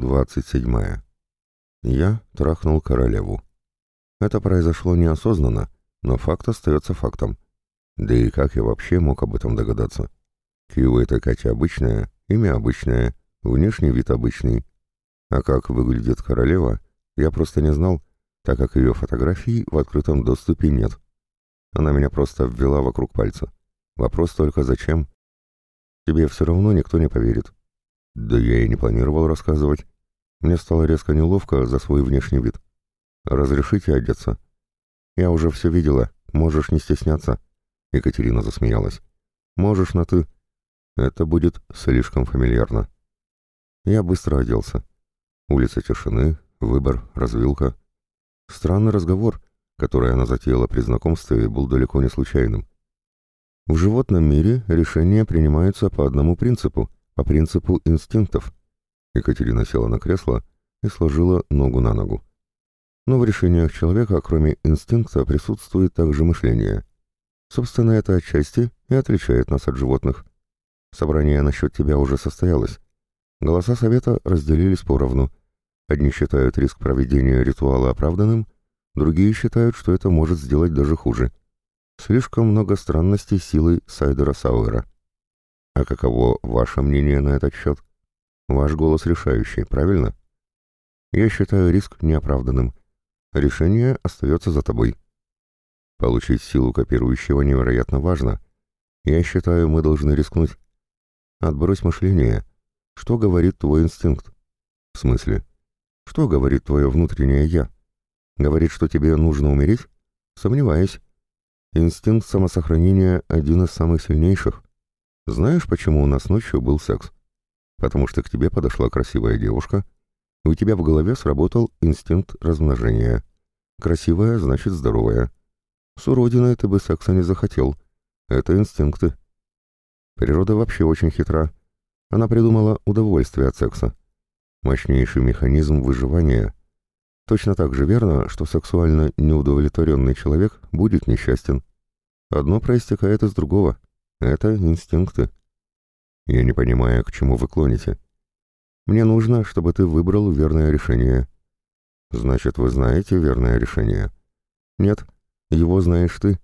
27. Я трахнул королеву. Это произошло неосознанно, но факт остается фактом. Да и как я вообще мог об этом догадаться? Кью это Катя обычная, имя обычное, внешний вид обычный. А как выглядит королева, я просто не знал, так как ее фотографий в открытом доступе нет. Она меня просто ввела вокруг пальца. Вопрос только зачем? Тебе все равно никто не поверит. Да я и не планировал рассказывать. Мне стало резко неловко за свой внешний вид. «Разрешите одеться?» «Я уже все видела. Можешь не стесняться». Екатерина засмеялась. «Можешь на «ты». Это будет слишком фамильярно». Я быстро оделся. Улица тишины, выбор, развилка. Странный разговор, который она затеяла при знакомстве, был далеко не случайным. В животном мире решения принимаются по одному принципу, по принципу инстинктов. Екатерина села на кресло и сложила ногу на ногу. Но в решениях человека, кроме инстинкта, присутствует также мышление. Собственно, это отчасти и отличает нас от животных. Собрание насчет тебя уже состоялось. Голоса совета разделились поровну. Одни считают риск проведения ритуала оправданным, другие считают, что это может сделать даже хуже. Слишком много странностей силы Сайдера Сауэра. А каково ваше мнение на этот счет? Ваш голос решающий, правильно? Я считаю риск неоправданным. Решение остается за тобой. Получить силу копирующего невероятно важно. Я считаю, мы должны рискнуть. Отбрось мышление. Что говорит твой инстинкт? В смысле? Что говорит твое внутреннее «я»? Говорит, что тебе нужно умереть? Сомневаюсь. Инстинкт самосохранения один из самых сильнейших. Знаешь, почему у нас ночью был секс? Потому что к тебе подошла красивая девушка, и у тебя в голове сработал инстинкт размножения. Красивая значит здоровая. С уродиной ты бы секса не захотел. Это инстинкты. Природа вообще очень хитра. Она придумала удовольствие от секса. Мощнейший механизм выживания. Точно так же верно, что сексуально неудовлетворенный человек будет несчастен. Одно проистекает из другого. Это инстинкты. Я не понимаю, к чему вы клоните. Мне нужно, чтобы ты выбрал верное решение. Значит, вы знаете верное решение? Нет, его знаешь ты.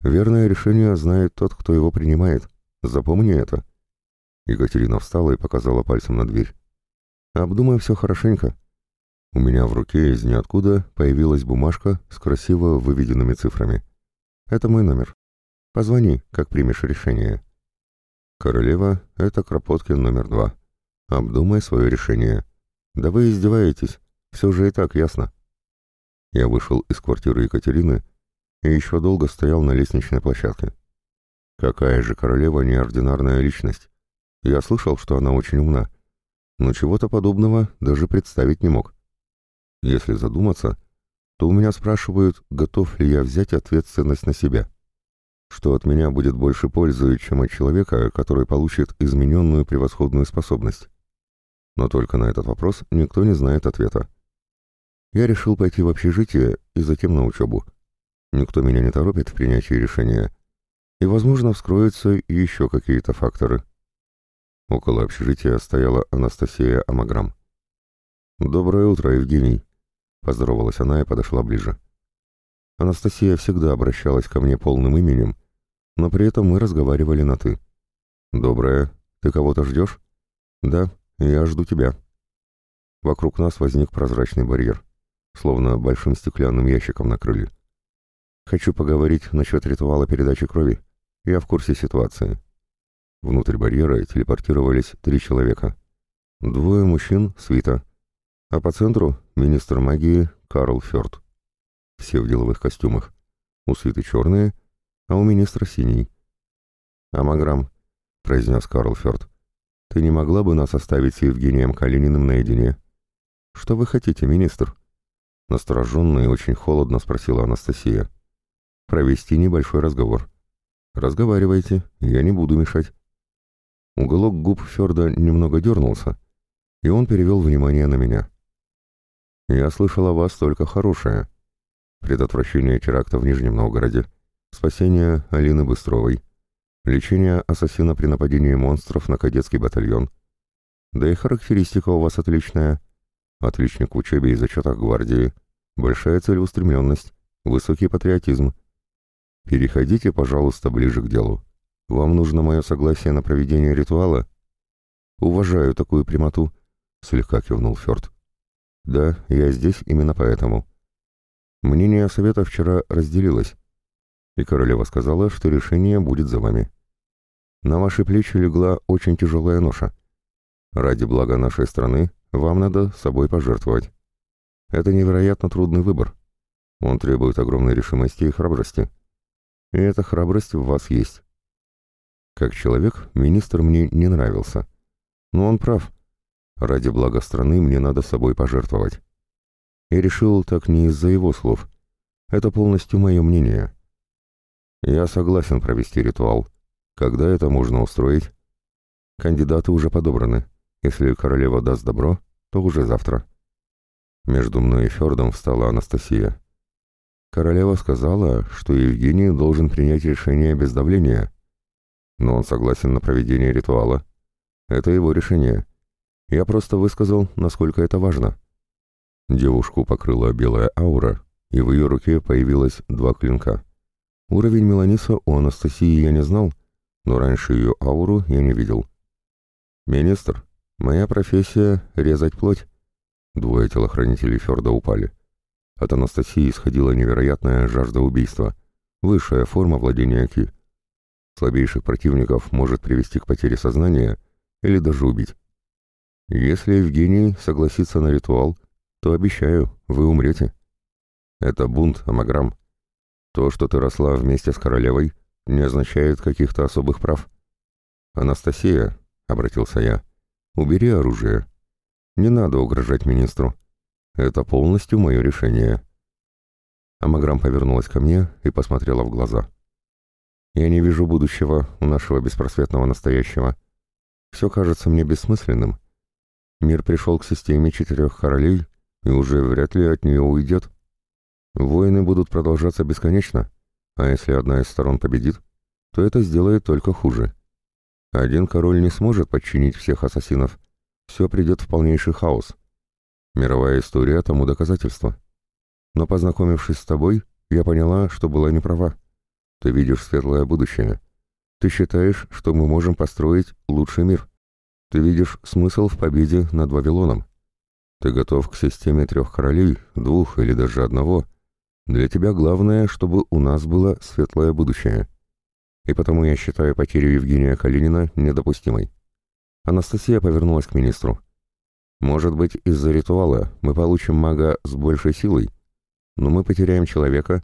Верное решение знает тот, кто его принимает. Запомни это. Екатерина встала и показала пальцем на дверь. Обдумай все хорошенько. У меня в руке из ниоткуда появилась бумажка с красиво выведенными цифрами. Это мой номер. Позвони, как примешь решение. Королева — это Кропоткин номер два. Обдумай свое решение. Да вы издеваетесь, все же и так ясно. Я вышел из квартиры Екатерины и еще долго стоял на лестничной площадке. Какая же королева неординарная личность. Я слышал, что она очень умна, но чего-то подобного даже представить не мог. Если задуматься, то у меня спрашивают, готов ли я взять ответственность на себя что от меня будет больше пользы, чем от человека, который получит измененную превосходную способность. Но только на этот вопрос никто не знает ответа. Я решил пойти в общежитие и затем на учебу. Никто меня не торопит в принятии решения. И, возможно, вскроются еще какие-то факторы. Около общежития стояла Анастасия Амаграм. «Доброе утро, Евгений!» Поздоровалась она и подошла ближе. Анастасия всегда обращалась ко мне полным именем, но при этом мы разговаривали на «ты». «Доброе. Ты кого-то ждешь?» «Да, я жду тебя». Вокруг нас возник прозрачный барьер, словно большим стеклянным ящиком накрыли. «Хочу поговорить насчет ритуала передачи крови. Я в курсе ситуации». Внутрь барьера телепортировались три человека. Двое мужчин — свита, а по центру — министр магии Карл Фёрд. Все в деловых костюмах. У свиты черные — а у министра синий. «Амаграм», — произнес Карл Фёрд, — «ты не могла бы нас оставить с Евгением Калининым наедине?» «Что вы хотите, министр?» Настороженно и очень холодно спросила Анастасия. «Провести небольшой разговор». «Разговаривайте, я не буду мешать». Уголок губ Фёрда немного дернулся, и он перевел внимание на меня. «Я слышал о вас только хорошее. Предотвращение теракта в Нижнем Новгороде, Спасение Алины Быстровой. Лечение ассасина при нападении монстров на кадетский батальон. Да и характеристика у вас отличная. Отличник в учебе и зачетах гвардии. Большая целеустремленность, высокий патриотизм. Переходите, пожалуйста, ближе к делу. Вам нужно мое согласие на проведение ритуала? Уважаю такую прямоту, слегка кивнул Фёрд. Да, я здесь именно поэтому. Мнение совета вчера разделилось, и королева сказала, что решение будет за вами. На ваши плечи легла очень тяжелая ноша. Ради блага нашей страны вам надо собой пожертвовать. Это невероятно трудный выбор. Он требует огромной решимости и храбрости. И эта храбрость в вас есть. Как человек, министр мне не нравился. Но он прав. Ради блага страны мне надо собой пожертвовать. И решил так не из-за его слов. Это полностью мое мнение. Я согласен провести ритуал. Когда это можно устроить? Кандидаты уже подобраны. Если королева даст добро, то уже завтра. Между мной и Фёрдом встала Анастасия. Королева сказала, что Евгений должен принять решение без давления. Но он согласен на проведение ритуала. Это его решение. Я просто высказал, насколько это важно. Девушку покрыла белая аура, и в ее руке появилось два клинка. Уровень Меланиса у Анастасии я не знал, но раньше ее ауру я не видел. «Министр, моя профессия — резать плоть». Двое телохранителей Ферда упали. От Анастасии исходила невероятная жажда убийства, высшая форма владения Ки. Слабейших противников может привести к потере сознания или даже убить. Если Евгений согласится на ритуал, то обещаю, вы умрете. Это бунт, Амаграм. То, что ты росла вместе с королевой, не означает каких-то особых прав. Анастасия, — обратился я, — убери оружие. Не надо угрожать министру. Это полностью мое решение. Амаграм повернулась ко мне и посмотрела в глаза. Я не вижу будущего у нашего беспросветного настоящего. Все кажется мне бессмысленным. Мир пришел к системе четырех королей и уже вряд ли от нее уйдет. Войны будут продолжаться бесконечно, а если одна из сторон победит, то это сделает только хуже. Один король не сможет подчинить всех ассасинов. Все придет в полнейший хаос. Мировая история тому доказательство. Но познакомившись с тобой, я поняла, что была не права. Ты видишь светлое будущее. Ты считаешь, что мы можем построить лучший мир. Ты видишь смысл в победе над Вавилоном. Ты готов к системе трех королей, двух или даже одного, для тебя главное, чтобы у нас было светлое будущее. И потому я считаю потерю Евгения Калинина недопустимой. Анастасия повернулась к министру. Может быть, из-за ритуала мы получим мага с большей силой, но мы потеряем человека,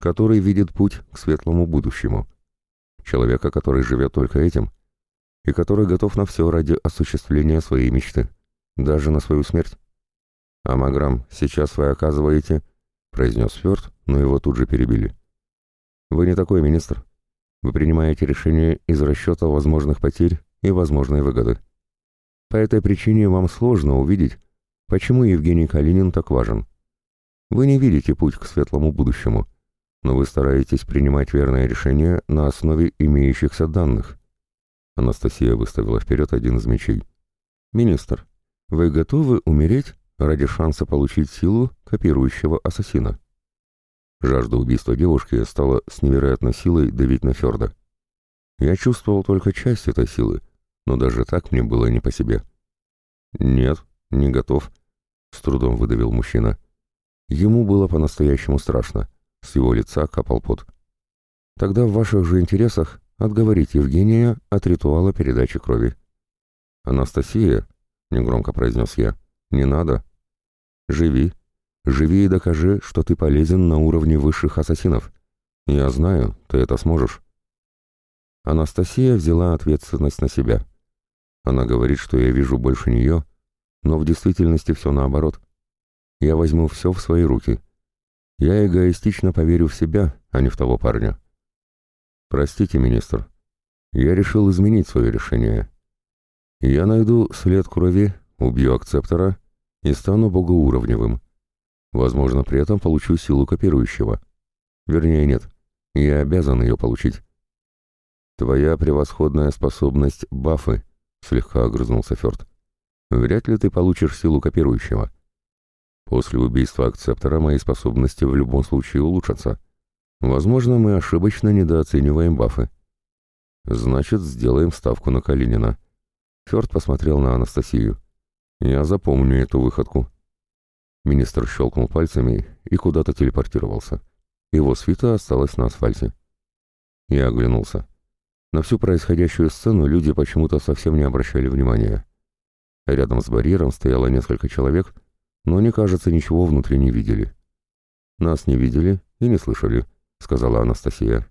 который видит путь к светлому будущему. Человека, который живет только этим, и который готов на все ради осуществления своей мечты, даже на свою смерть. Амаграм, сейчас вы оказываете произнес Фёрд, но его тут же перебили. «Вы не такой министр. Вы принимаете решения из расчета возможных потерь и возможной выгоды. По этой причине вам сложно увидеть, почему Евгений Калинин так важен. Вы не видите путь к светлому будущему, но вы стараетесь принимать верное решение на основе имеющихся данных». Анастасия выставила вперед один из мечей. «Министр, вы готовы умереть ради шанса получить силу копирующего ассасина. Жажда убийства девушки стала с невероятной силой давить на Ферда. Я чувствовал только часть этой силы, но даже так мне было не по себе. «Нет, не готов», — с трудом выдавил мужчина. Ему было по-настоящему страшно. С его лица капал пот. «Тогда в ваших же интересах отговорить Евгения от ритуала передачи крови». «Анастасия», — негромко произнес я, — «не надо. Живи. Живи и докажи, что ты полезен на уровне высших ассасинов. Я знаю, ты это сможешь. Анастасия взяла ответственность на себя. Она говорит, что я вижу больше нее, но в действительности все наоборот. Я возьму все в свои руки. Я эгоистично поверю в себя, а не в того парня. Простите, министр, я решил изменить свое решение. Я найду след крови, убью акцептора и стану богоуровневым. Возможно, при этом получу силу копирующего. Вернее, нет, я обязан ее получить. Твоя превосходная способность — бафы, — слегка огрызнулся Фёрд. вряд ли ты получишь силу копирующего. После убийства акцептора мои способности в любом случае улучшатся. Возможно, мы ошибочно недооцениваем бафы. Значит, сделаем ставку на Калинина. Фёрд посмотрел на Анастасию. Я запомню эту выходку. Министр щелкнул пальцами и куда-то телепортировался. Его свита осталась на асфальте. Я оглянулся. На всю происходящую сцену люди почему-то совсем не обращали внимания. Рядом с барьером стояло несколько человек, но, не кажется, ничего внутри не видели. «Нас не видели и не слышали», — сказала Анастасия.